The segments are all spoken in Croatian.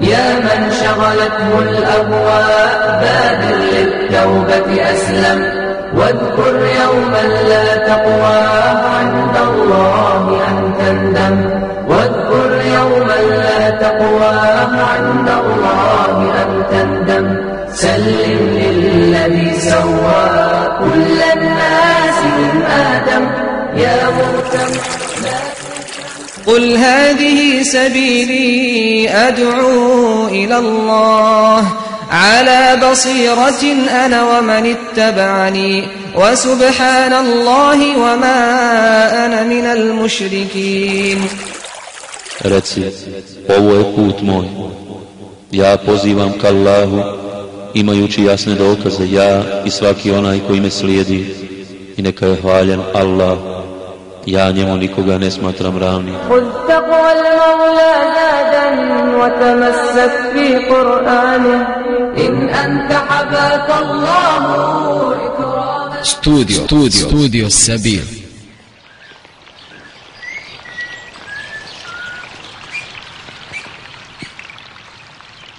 يا من شغلته الأهواء بادر للتوبة أسلم. واذكر يوما لا تقوى عند الله أن تندم. واذكر يوما لا تقوى عند الله أن تندم. سلم للذي سوى كل الناس من آدم. يا مهتم قل هذه سبيلي أدعو إلى الله. على بصيرة أنا ومن اتبعني وسبحان الله وما أنا من المشركين Reci, ovo je put moj. Ja pozivam ka Allahu, imajući jasne dokaze, ja i svaki onaj koji me slijedi. I neka je hvaljen Allah. Ja njemu nikoga ne smatram ravnim. خذ تقوى المولى زادا وتمسك في قرآنه إن أنت حباك الله إكراما. Studio, studio, studio Sabir.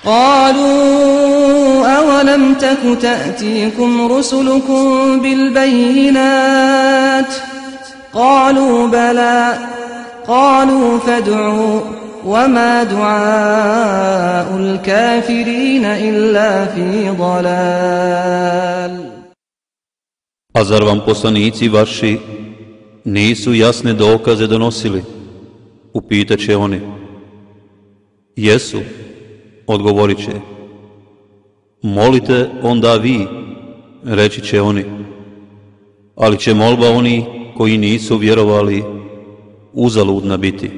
قالوا أولم تك تأتيكم رسلكم بالبينات؟ قالوا بلى. قالوا فادعوا. وما دعاء الكافرين إلا في ضلال A zar vam poslanici vaši nisu jasne dokaze donosili? Upitat će oni. Jesu, odgovorit će. Molite onda vi, reći će oni. Ali će molba oni koji nisu vjerovali uzaludna biti.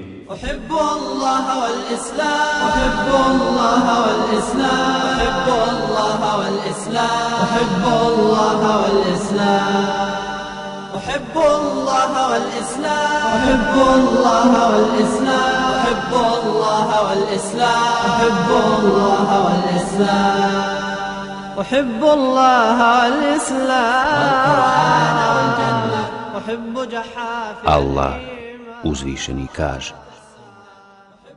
أحب الله والإسلام. أحب الله والإسلام. أحب الله والإسلام. أحب الله والإسلام. أحب الله والإسلام. أحب الله والإسلام. أحب الله والإسلام. أحب الله والإسلام. الله والجنة أحب جحافل Allah uzvišeni kaže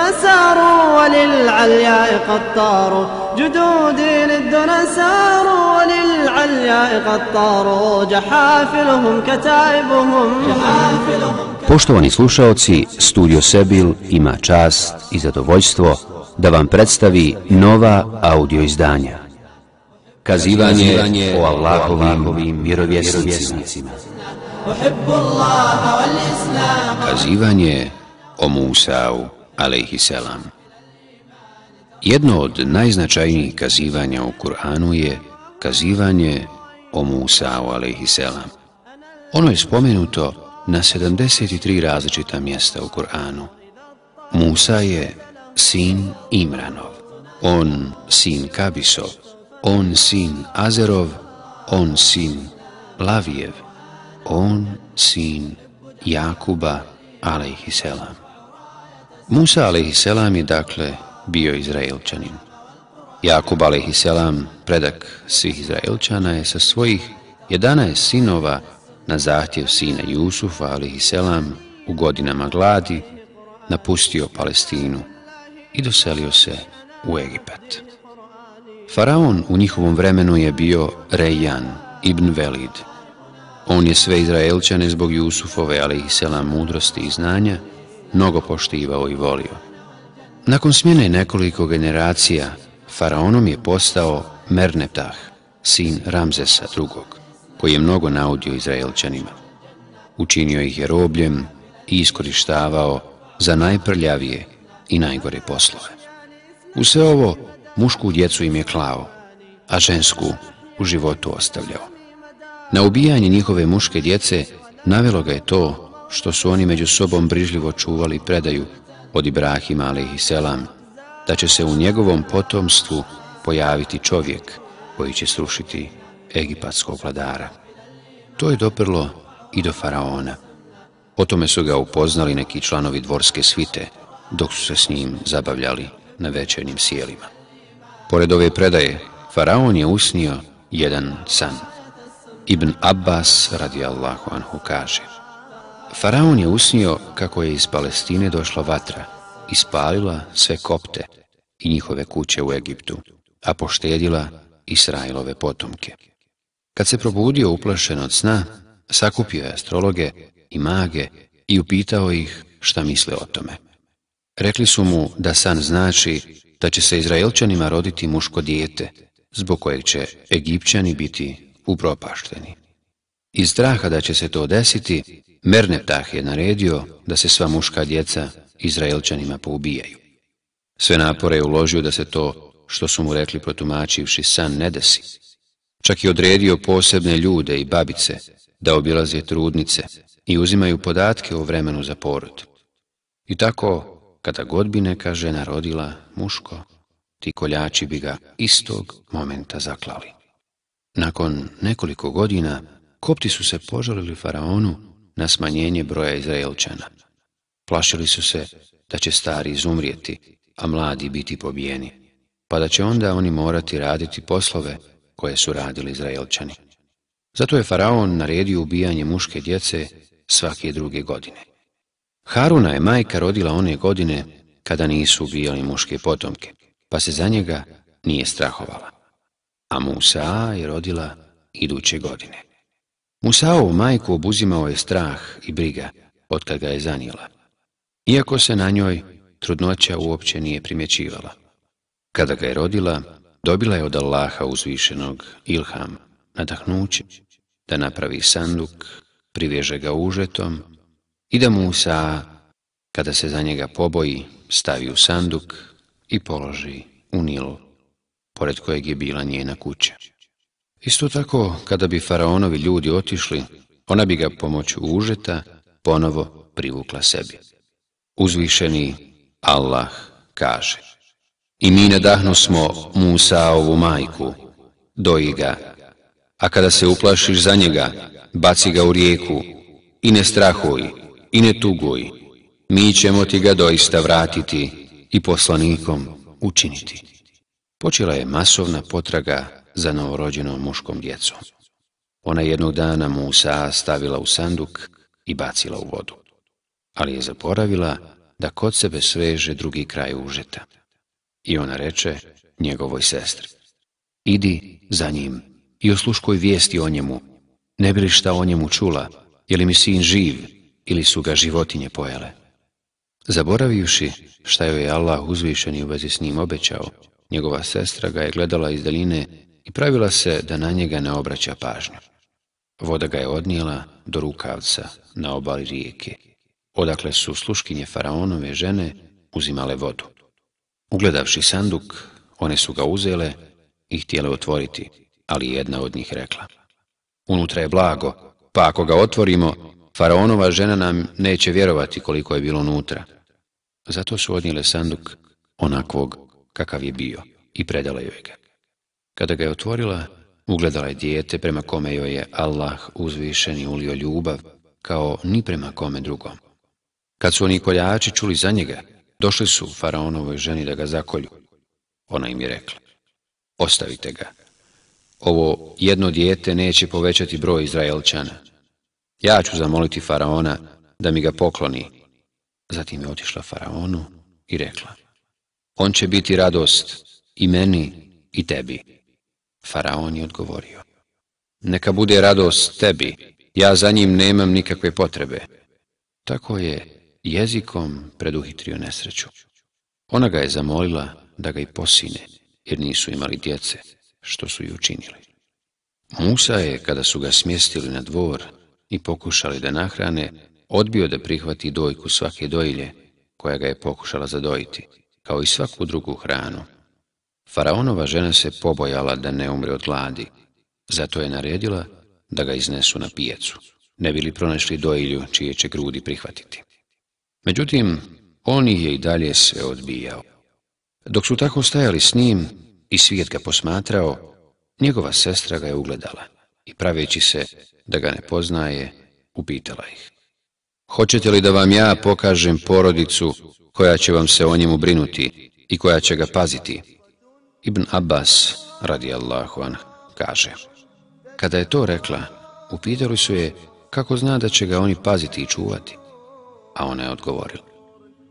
جدودي للدنا ساروا وللعلياء قد طاروا جدودي للدنا ساروا وللعلياء قد طاروا جحافلهم كتائبهم جحافلهم Poštovani slušaoci, Studio Sebil ima čast i zadovoljstvo da vam predstavi nova audio izdanja. Kazivanje o Allahovim vjerovjesnicima. أحب الله والإسلام Kazivanje o Musau, alejhiselam. Jedno od najznačajnijih kazivanja u Kur'anu je kazivanje o Musau, alejhiselam. Ono je spomenuto na 73 različita mjesta u Kur'anu. Musa je sin Imranov, on sin Kabisov, on sin Azerov, on sin Lavijev, on sin Jakuba, alejhiselam. Musa, alejhiselam, je dakle bio Izraelčanin. Jakub, alejhiselam, predak svih Izraelčana, je sa svojih 11 sinova na zahtjev sina Jusufa, alejhiselam, u godinama gladi, napustio Palestinu i doselio se u Egipat. Faraon u njihovom vremenu je bio Rejan ibn Velid. On je sve Izraelčane zbog Jusufove, ali mudrosti i znanja, mnogo poštivao i volio. Nakon smjene nekoliko generacija, faraonom je postao Merneptah, sin Ramzesa II, koji je mnogo naudio Izraelčanima. Učinio ih je robljem i iskorištavao za najprljavije i najgore poslove. U sve ovo mušku djecu im je klao, a žensku u životu ostavljao. Na ubijanje njihove muške djece navelo ga je to što su oni među sobom brižljivo čuvali predaju od Ibrahima selam, da će se u njegovom potomstvu pojaviti čovjek koji će srušiti egipatskog vladara. To je doprlo i do faraona. O tome su ga upoznali neki članovi dvorske svite, dok su se s njim zabavljali na večernjim sjelima. Pored ove predaje, faraon je usnio jedan san. Ibn Abbas radijallahu anhu kaže Faraon je usnio kako je iz Palestine došla vatra i spalila sve kopte i njihove kuće u Egiptu, a poštedila Israilove potomke. Kad se probudio uplašen od sna, sakupio je astrologe i mage i upitao ih šta misle o tome. Rekli su mu da san znači da će se Izraelčanima roditi muško dijete, zbog kojeg će Egipćani biti upropašteni. Iz straha da će se to desiti, Merneptah je naredio da se sva muška djeca Izraelčanima poubijaju. Sve napore je uložio da se to, što su mu rekli protumačivši san, ne desi. Čak i odredio posebne ljude i babice da obilaze trudnice i uzimaju podatke o vremenu za porod. I tako, kada god bi neka žena rodila muško, ti koljači bi ga istog momenta zaklali. Nakon nekoliko godina, kopti su se požalili faraonu na smanjenje broja Izraelčana. Plašili su se da će stari izumrijeti, a mladi biti pobijeni, pa da će onda oni morati raditi poslove koje su radili Izraelčani. Zato je faraon naredio ubijanje muške djece svake druge godine. Haruna je majka rodila one godine kada nisu ubijali muške potomke, pa se za njega nije strahovala. A Musa je rodila iduće godine. Musaovu majku obuzimao je strah i briga od kad ga je zanijela. Iako se na njoj trudnoća uopće nije primjećivala. Kada ga je rodila, dobila je od Allaha uzvišenog ilham, nadahnuće, da napravi sanduk, privježe ga užetom i da Musa, kada se za njega poboji, stavi u sanduk i položi u Nil, pored kojeg je bila njena kuća. Isto tako, kada bi faraonovi ljudi otišli, ona bi ga pomoću užeta ponovo privukla sebi. Uzvišeni Allah kaže I mi nadahnu smo Musa ovu majku, doji ga, a kada se uplašiš za njega, baci ga u rijeku i ne strahuj i ne tuguj, mi ćemo ti ga doista vratiti i poslanikom učiniti. Počela je masovna potraga za novorođenom muškom djecom. Ona jednog dana Musa stavila u sanduk i bacila u vodu, ali je zaboravila da kod sebe sveže drugi kraj užeta. I ona reče njegovoj sestri, idi za njim i osluškoj vijesti o njemu, ne bi li šta o njemu čula, je li mi sin živ ili su ga životinje pojele. Zaboravivši šta joj je Allah uzvišeni u vezi s njim obećao, njegova sestra ga je gledala iz daline i pravila se da na njega ne obraća pažnju. Voda ga je odnijela do rukavca na obali rijeke, odakle su sluškinje faraonove žene uzimale vodu. Ugledavši sanduk, one su ga uzele i htjele otvoriti, ali jedna od njih rekla. Unutra je blago, pa ako ga otvorimo, faraonova žena nam neće vjerovati koliko je bilo unutra. Zato su odnijele sanduk onakvog kakav je bio i predala joj ga. Kada ga je otvorila, ugledala je dijete prema kome joj je Allah uzvišeni ulio ljubav, kao ni prema kome drugom. Kad su oni koljači čuli za njega, došli su faraonovoj ženi da ga zakolju. Ona im je rekla, ostavite ga. Ovo jedno dijete neće povećati broj Izraelčana. Ja ću zamoliti faraona da mi ga pokloni. Zatim je otišla faraonu i rekla, on će biti radost i meni i tebi. Faraon je odgovorio, neka bude radost tebi, ja za njim nemam nikakve potrebe. Tako je jezikom preduhitrio nesreću. Ona ga je zamolila da ga i posine, jer nisu imali djece, što su i učinili. Musa je, kada su ga smjestili na dvor i pokušali da nahrane, odbio da prihvati dojku svake dojilje koja ga je pokušala zadojiti, kao i svaku drugu hranu. Faraonova žena se pobojala da ne umre od gladi, Zato je naredila da ga iznesu na pijecu, ne bili pronašli dojilju čije će grudi prihvatiti. Međutim, on ih je i dalje sve odbijao. Dok su tako stajali s njim i svijet ga posmatrao, njegova sestra ga je ugledala i praveći se da ga ne poznaje, upitala ih. Hoćete li da vam ja pokažem porodicu koja će vam se o njemu brinuti i koja će ga paziti? Ibn Abbas, radi Allahu an, kaže. Kada je to rekla, upitali su je kako zna da će ga oni paziti i čuvati. A ona je odgovorila.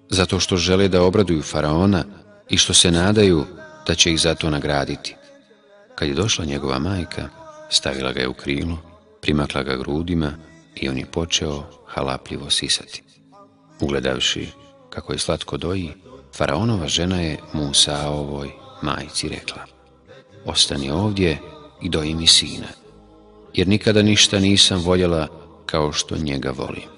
Zato što žele da obraduju faraona i što se nadaju da će ih zato nagraditi. Kad je došla njegova majka, stavila ga je u krilo, primakla ga grudima i on je počeo halapljivo sisati. Ugledavši kako je slatko doji, faraonova žena je Musaovoj majci rekla Ostani ovdje i doji mi sina, jer nikada ništa nisam voljela kao što njega volim.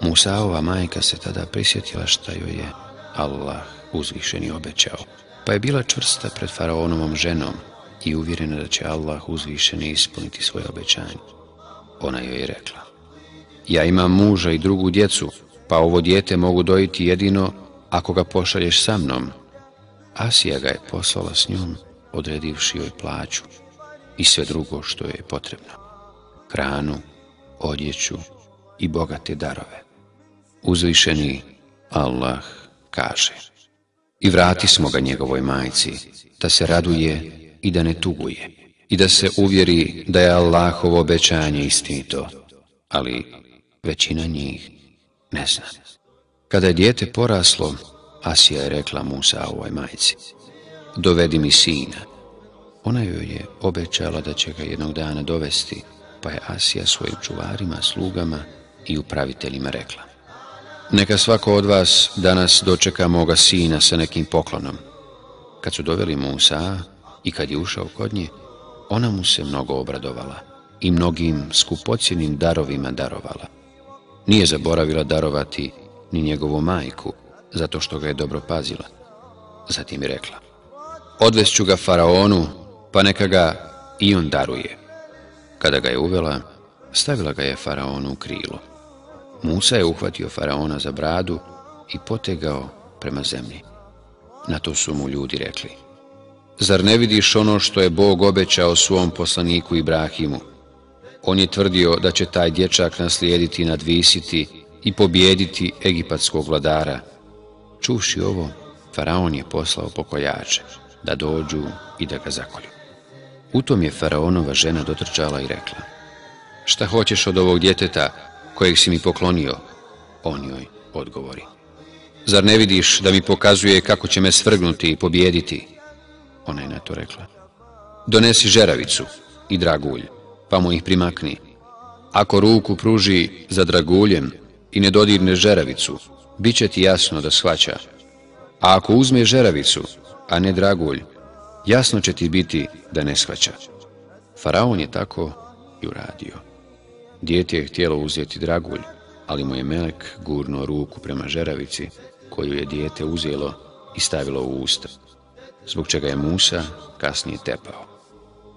Musaova majka se tada prisjetila šta joj je Allah uzvišeni obećao, pa je bila čvrsta pred faraonovom ženom i uvjerena da će Allah uzvišeni ispuniti svoje obećanje. Ona joj je rekla, ja imam muža i drugu djecu, pa ovo dijete mogu dojiti jedino ako ga pošalješ sa mnom. Asija ga je poslala s njom, odredivši joj plaću i sve drugo što je potrebno. Hranu, odjeću i bogate darove. Uzvišeni Allah kaže I vrati smo ga njegovoj majci, da se raduje i da ne tuguje, i da se uvjeri da je Allahovo obećanje istinito, ali većina njih ne zna. Kada je dijete poraslo, Asija je rekla Musa ovoj majci, dovedi mi sina. Ona joj je obećala da će ga jednog dana dovesti, pa je Asija svojim čuvarima, slugama i upraviteljima rekla. Neka svako od vas danas dočeka moga sina sa nekim poklonom. Kad su doveli Musa i kad je ušao kod nje, ona mu se mnogo obradovala i mnogim skupocjenim darovima darovala. Nije zaboravila darovati ni njegovu majku, zato što ga je dobro pazila. Zatim je rekla, odvest ga faraonu, pa neka ga i on daruje. Kada ga je uvela, stavila ga je faraonu u krilo. Musa je uhvatio faraona za bradu i potegao prema zemlji. Na to su mu ljudi rekli, Zar ne vidiš ono što je Bog obećao svom poslaniku Ibrahimu? On je tvrdio da će taj dječak naslijediti, nadvisiti i pobijediti egipatskog vladara. Čuši ovo, faraon je poslao pokoljače da dođu i da ga zakolju. U tom je faraonova žena dotrčala i rekla Šta hoćeš od ovog djeteta kojeg si mi poklonio? On joj odgovori Zar ne vidiš da mi pokazuje kako će me svrgnuti i pobijediti? Ona je na to rekla Donesi žeravicu i dragulj, pa mu ih primakni. Ako ruku pruži za draguljem i ne dodirne žeravicu, bit će ti jasno da shvaća. A ako uzme žeravicu, a ne dragulj, jasno će ti biti da ne shvaća. Faraon je tako i uradio. Dijete je htjelo uzeti dragulj, ali mu je Melek gurno ruku prema žeravici, koju je dijete uzelo i stavilo u usta, zbog čega je Musa kasnije tepao.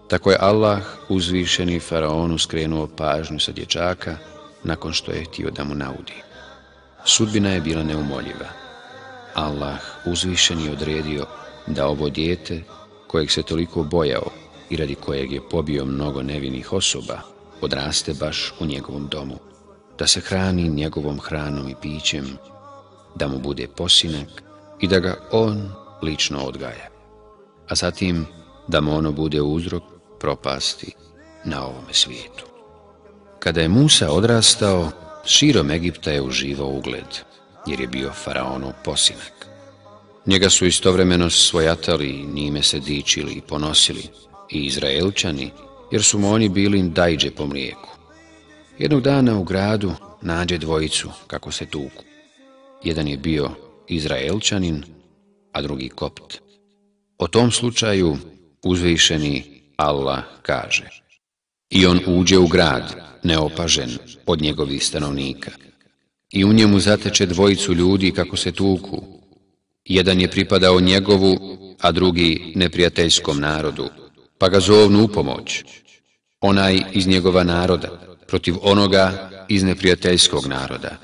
Tako je Allah uzvišeni faraonu skrenuo pažnju sa dječaka nakon što je htio da mu naudi. Sudbina je bila neumoljiva. Allah uzvišeni odredio da ovo dijete, kojeg se toliko bojao i radi kojeg je pobio mnogo nevinih osoba, odraste baš u njegovom domu, da se hrani njegovom hranom i pićem, da mu bude posinak i da ga on lično odgaja. A zatim da mu ono bude uzrok propasti na ovome svijetu. Kada je Musa odrastao, širom Egipta je uživao ugled, jer je bio faraonov posinak. Njega su istovremeno svojatali njime se dičili i ponosili i Izraelčani, jer su mu oni bili dajđe po mlijeku. Jednog dana u gradu nađe dvojicu kako se tuku. Jedan je bio Izraelčanin, a drugi kopt. O tom slučaju uzvišeni Allah kaže I on uđe u grad, neopažen od njegovih stanovnika. I u njemu zateče dvojicu ljudi kako se tuku. Jedan je pripadao njegovu, a drugi neprijateljskom narodu, pa ga zovnu u pomoć. onaj iz njegova naroda, protiv onoga iz neprijateljskog naroda.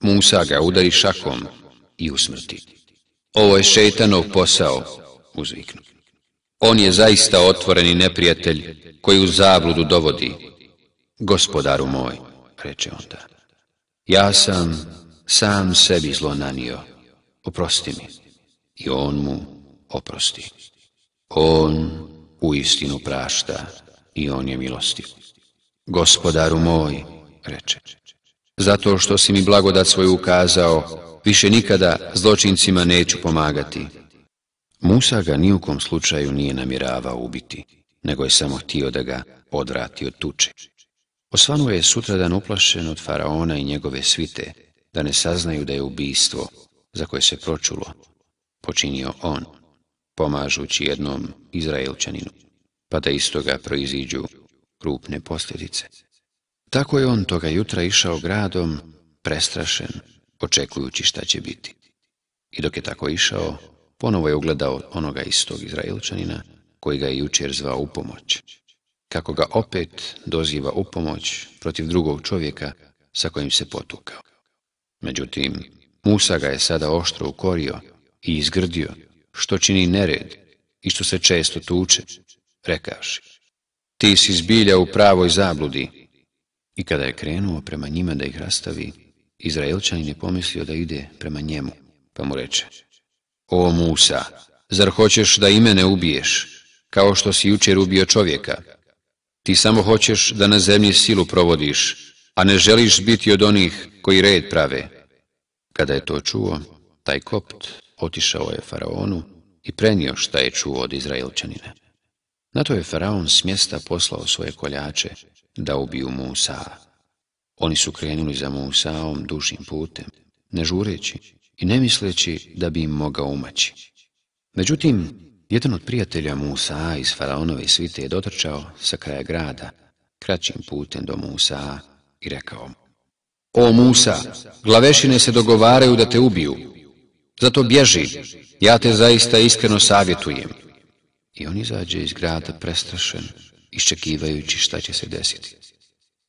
Musa ga udari šakom i usmrti. Ovo je šeitanov posao, uzviknu. On je zaista otvoreni neprijatelj koji u zabludu dovodi. Gospodaru moj, reče onda, ja sam sam sebi zlo nanio, oprosti mi. I on mu oprosti. On u istinu prašta i on je milostiv. Gospodaru moj, reče, zato što si mi blagodat svoju ukazao, više nikada zločincima neću pomagati. Musa ga ni u slučaju nije namjeravao ubiti, nego je samo htio da ga odvrati od tuče. Osvanuo je sutradan uplašen od faraona i njegove svite, da ne saznaju da je ubijstvo, za koje se pročulo, počinio on, pomažući jednom Izraelčaninu, pa da iz toga proiziđu krupne posljedice. Tako je on toga jutra išao gradom, prestrašen, očekujući šta će biti. I dok je tako išao, ponovo je ugledao onoga istog Izraelčanina, koji ga je jučer zvao u pomoć. Kako ga opet doziva u pomoć protiv drugog čovjeka sa kojim se potukao. Međutim, Musa ga je sada oštro ukorio i izgrdio, što čini nered i što se često tuče, rekavši. Ti si zbilja u pravoj zabludi. I kada je krenuo prema njima da ih rastavi, Izraelčanin je pomislio da ide prema njemu, pa mu reče. O Musa, zar hoćeš da i mene ubiješ, kao što si jučer ubio čovjeka? Ti samo hoćeš da na zemlji silu provodiš, a ne želiš biti od onih koji red prave. Kada je to čuo, taj kopt otišao je faraonu i prenio šta je čuo od Izraelčanina. Na to je faraon s mjesta poslao svoje koljače da ubiju Musa. Oni su krenuli za Musaom dušim putem, ne žureći i ne misleći da bi im mogao umaći. Međutim, jedan od prijatelja Musa iz faraonove svite je dotrčao sa kraja grada, kraćim putem do Musa i rekao O Musa, glavešine se dogovaraju da te ubiju, zato bježi, ja te zaista iskreno savjetujem. I on izađe iz grada prestrašen, iščekivajući šta će se desiti.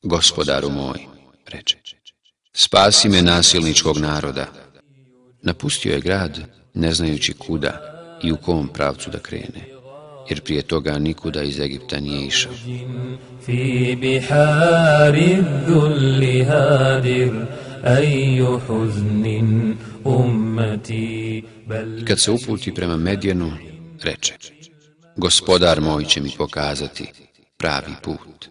Gospodaru moj, reče, spasi me nasilničkog naroda. Napustio je grad, ne znajući kuda i u kom pravcu da krene jer prije toga nikuda iz Egipta nije išao. I kad se uputi prema Medjenu, reče Gospodar moj će mi pokazati pravi put.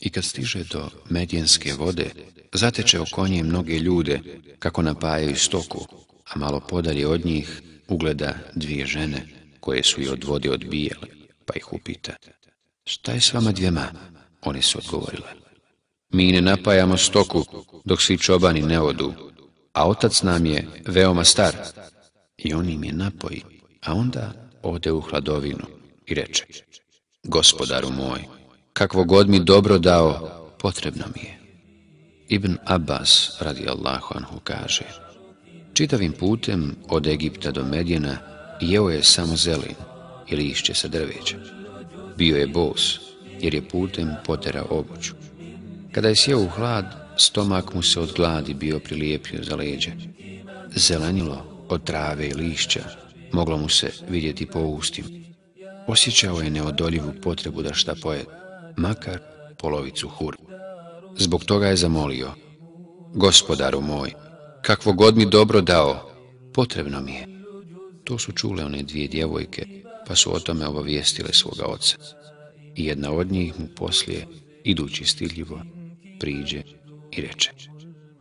I kad stiže do Medjenske vode, zateče oko nje mnoge ljude kako napajaju stoku, a malo podalje od njih ugleda dvije žene koje su i od vode odbijele, pa ih upita. Šta je s vama dvijema? One su odgovorile. Mi ne napajamo stoku dok svi čobani ne odu, a otac nam je veoma star. I on im je napoji, a onda ode u hladovinu i reče. Gospodaru moj, kakvo god mi dobro dao, potrebno mi je. Ibn Abbas, radi Allahu anhu, kaže Čitavim putem od Egipta do Medjena jeo je samo zelin i lišće sa drveća. Bio je bos, jer je putem poterao obuću. Kada je sjeo u hlad, stomak mu se od gladi bio prilijepio za leđe. Zelenilo od trave i lišća moglo mu se vidjeti po ustim. Osjećao je neodoljivu potrebu da šta poje, makar polovicu hur. Zbog toga je zamolio, gospodaru moj, kakvo god mi dobro dao, potrebno mi je. To su čule one dvije djevojke, pa su o tome obavijestile svoga oca. I jedna od njih mu poslije, idući stiljivo, priđe i reče.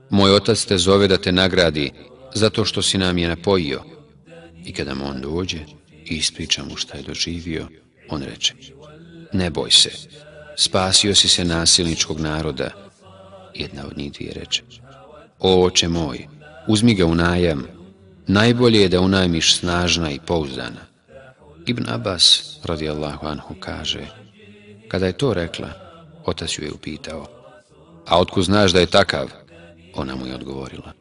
Moj otac te zove da te nagradi zato što si nam je napojio. I kada mu on dođe i ispriča mu šta je doživio, on reče. Ne boj se, spasio si se nasilničkog naroda. Jedna od njih dvije reče. O, oče moj, uzmi ga u najam. Najbolje je da unajmiš snažna i pouzdana. Ibn Abbas, radijallahu anhu, kaže, kada je to rekla, otac ju je upitao, a otko znaš da je takav? Ona mu je odgovorila,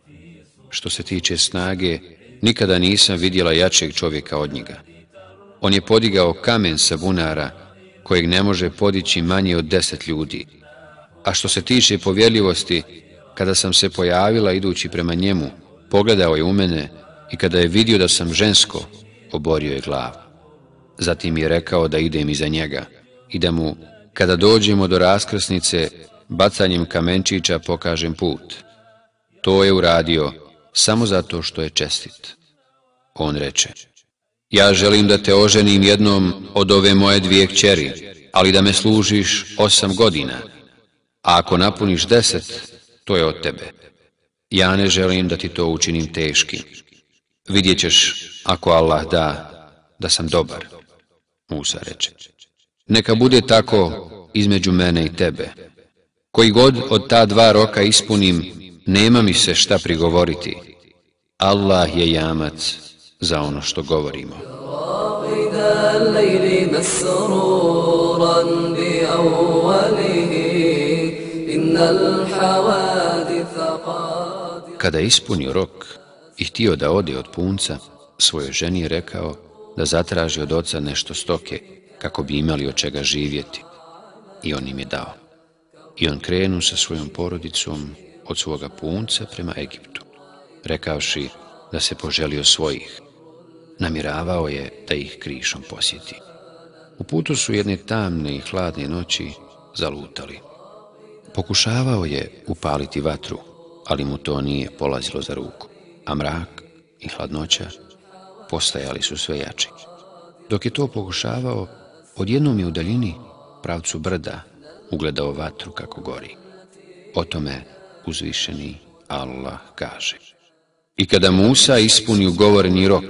što se tiče snage, nikada nisam vidjela jačeg čovjeka od njega. On je podigao kamen sa bunara kojeg ne može podići manje od deset ljudi. A što se tiče povjerljivosti, kada sam se pojavila idući prema njemu, pogledao je u mene i kada je vidio da sam žensko, oborio je glavu. Zatim je rekao da idem iza njega i da mu, kada dođemo do raskrsnice, bacanjem kamenčića pokažem put. To je uradio samo zato što je čestit. On reče, ja želim da te oženim jednom od ove moje dvije kćeri, ali da me služiš osam godina, a ako napuniš deset, to je od tebe. Ja ne želim da ti to učinim teškim. Vidjet ćeš, ako Allah da, da sam dobar. Musa reče. Neka bude tako između mene i tebe. Koji god od ta dva roka ispunim, nema mi se šta prigovoriti. Allah je jamac za ono što govorimo. إذا الليل مسرورا بأوله إن الحوادث قد kada je ispunio rok i htio da ode od punca, svojoj ženi je rekao da zatraži od oca nešto stoke, kako bi imali od čega živjeti. I on im je dao. I on krenu sa svojom porodicom od svoga punca prema Egiptu, rekavši da se poželio svojih. Namiravao je da ih krišom posjeti. U putu su jedne tamne i hladne noći zalutali. Pokušavao je upaliti vatru, ali mu to nije polazilo za ruku, a mrak i hladnoća postajali su sve jači. Dok je to pokušavao, odjednom je u daljini pravcu brda ugledao vatru kako gori. O tome uzvišeni Allah kaže. I kada Musa ispuni ugovoreni rok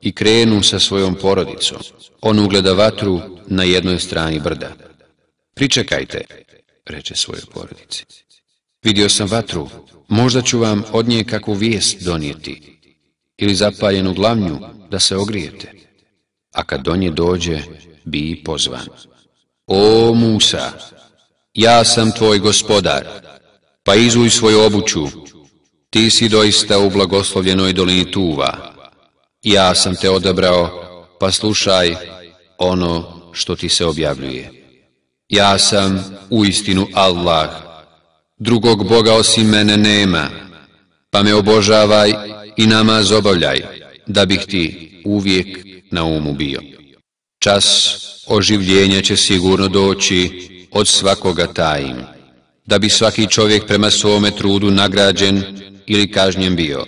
i krenu sa svojom porodicom, on ugleda vatru na jednoj strani brda. Pričekajte, reče svojoj porodici. Vidio sam vatru, možda ću vam od nje kakvu vijest donijeti, ili zapaljenu glavnju da se ogrijete. A kad do nje dođe, bi i pozvan. O Musa, ja sam tvoj gospodar, pa izuj svoju obuću, ti si doista u blagoslovljenoj dolini Tuva. Ja sam te odabrao, pa slušaj ono što ti se objavljuje. Ja sam u istinu Allah, drugog Boga osim mene nema, pa me obožavaj i namaz obavljaj, da bih ti uvijek na umu bio. Čas oživljenja će sigurno doći od svakoga tajim, da bi svaki čovjek prema svome trudu nagrađen ili kažnjen bio.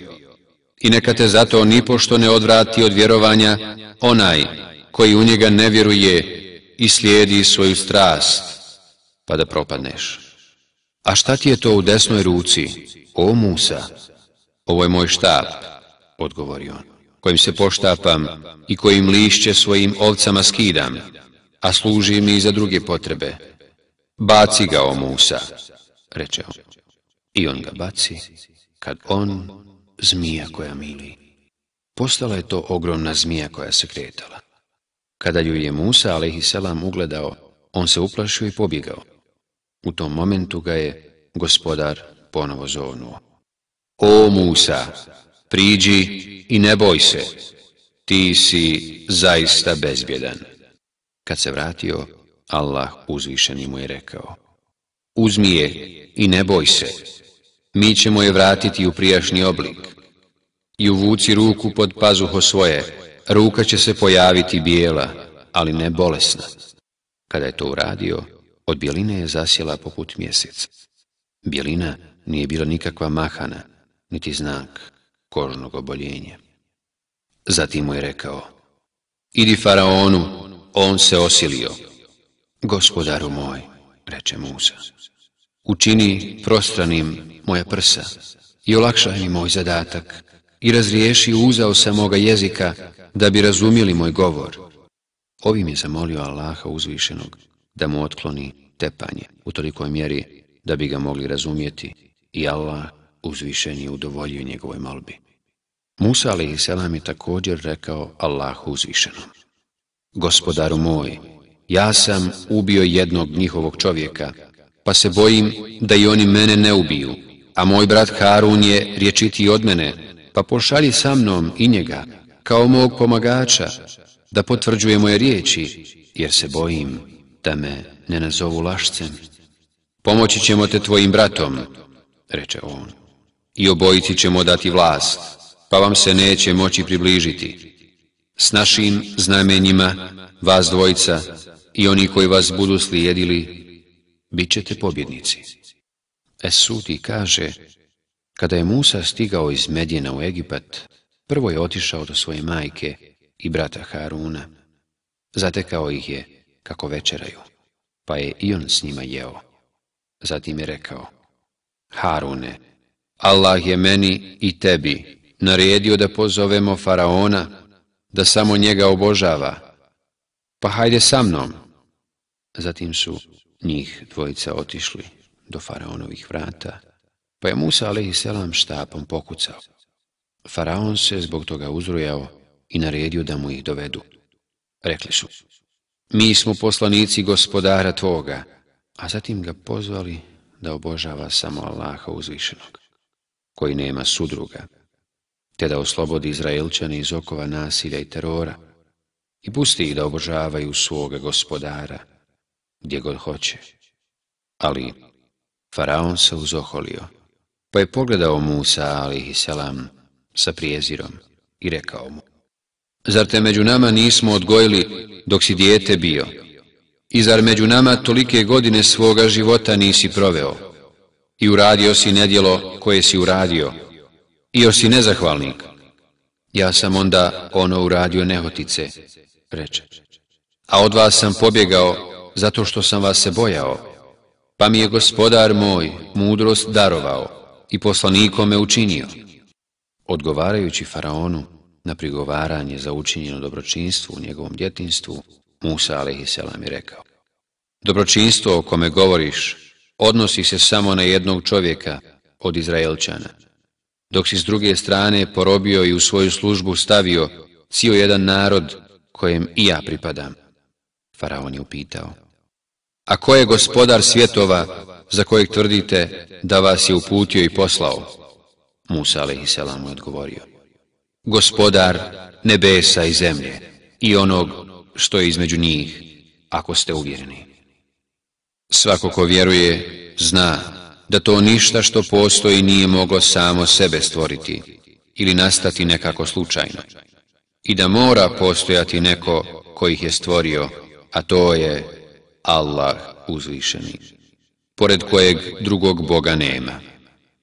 I neka te zato nipošto ne odvrati od vjerovanja onaj koji u njega ne vjeruje i slijedi svoju strast, pa da propadneš. A šta ti je to u desnoj ruci, o Musa? Ovo je moj štap, odgovori on, kojim se poštapam i kojim lišće svojim ovcama skidam, a služi mi i za druge potrebe. Baci ga, o Musa, reče on. I on ga baci, kad on, zmija koja mili. Postala je to ogromna zmija koja se kretala. Kada ju je Musa, alaihissalam, ugledao, on se uplašio i pobjegao. U tom momentu ga je gospodar ponovo zovnuo. O Musa, priđi i ne boj se, ti si zaista bezbjedan. Kad se vratio, Allah uzvišeni mu je rekao, uzmi je i ne boj se, mi ćemo je vratiti u prijašnji oblik. I uvuci ruku pod pazuho svoje, ruka će se pojaviti bijela, ali ne bolesna. Kada je to uradio, od bjeline je zasjela poput mjesec. Bjelina nije bila nikakva mahana, niti znak kožnog oboljenja. Zatim mu je rekao, idi faraonu, on se osilio. Gospodaru moj, reče Musa, učini prostranim moja prsa i olakšaj mi moj zadatak i razriješi uzao sa moga jezika da bi razumjeli moj govor. Ovim je zamolio Allaha uzvišenog da mu otkloni tepanje u tolikoj mjeri da bi ga mogli razumjeti i Allah uzvišen je udovoljio njegovoj molbi. Musa a.s. je također rekao Allahu uzvišenom. Gospodaru moj, ja sam ubio jednog njihovog čovjeka, pa se bojim da i oni mene ne ubiju, a moj brat Harun je riječiti od mene, pa pošalji sa mnom i njega, kao mog pomagača, da potvrđuje moje riječi, jer se bojim da me ne nazovu lašcem. Pomoći ćemo te tvojim bratom, reče on, i obojici ćemo dati vlast, pa vam se neće moći približiti. S našim znamenjima, vas dvojica i oni koji vas budu slijedili, bit ćete pobjednici. Esudi kaže, kada je Musa stigao iz Medjena u Egipat, prvo je otišao do svoje majke i brata Haruna. Zatekao ih je kako večeraju, pa je i on s njima jeo. Zatim je rekao, Harune, Allah je meni i tebi naredio da pozovemo Faraona, da samo njega obožava, pa hajde sa mnom. Zatim su njih dvojica otišli do Faraonovih vrata, pa je Musa a.s. štapom pokucao. Faraon se zbog toga uzrujao i naredio da mu ih dovedu. Rekli su, mi smo poslanici gospodara tvoga, a zatim ga pozvali da obožava samo Allaha uzvišenog, koji nema sudruga, te da oslobodi Izraelčani iz okova nasilja i terora i pusti ih da obožavaju svoga gospodara, gdje god hoće. Ali Faraon se uzoholio, pa je pogledao Musa, alihi selam, sa prijezirom i rekao mu, Zar te među nama nismo odgojili dok si dijete bio? I zar među nama tolike godine svoga života nisi proveo? I uradio si nedjelo koje si uradio? I si nezahvalnik? Ja sam onda ono uradio nehotice, reče. A od vas sam pobjegao zato što sam vas se bojao. Pa mi je gospodar moj mudrost darovao i poslanikom me učinio. Odgovarajući faraonu na prigovaranje za učinjeno dobročinstvo u njegovom djetinstvu, Musa a.s. je rekao Dobročinstvo o kome govoriš odnosi se samo na jednog čovjeka od Izraelčana, dok si s druge strane porobio i u svoju službu stavio cijel jedan narod kojem i ja pripadam. Faraon je upitao. A ko je gospodar svjetova za kojeg tvrdite da vas je uputio i poslao? Musa a.s. je odgovorio. Gospodar nebesa i zemlje i onog što je između njih, ako ste uvjereni. Svako ko vjeruje, zna da to ništa što postoji nije moglo samo sebe stvoriti ili nastati nekako slučajno i da mora postojati neko koji ih je stvorio, a to je Allah uzvišeni, pored kojeg drugog Boga nema.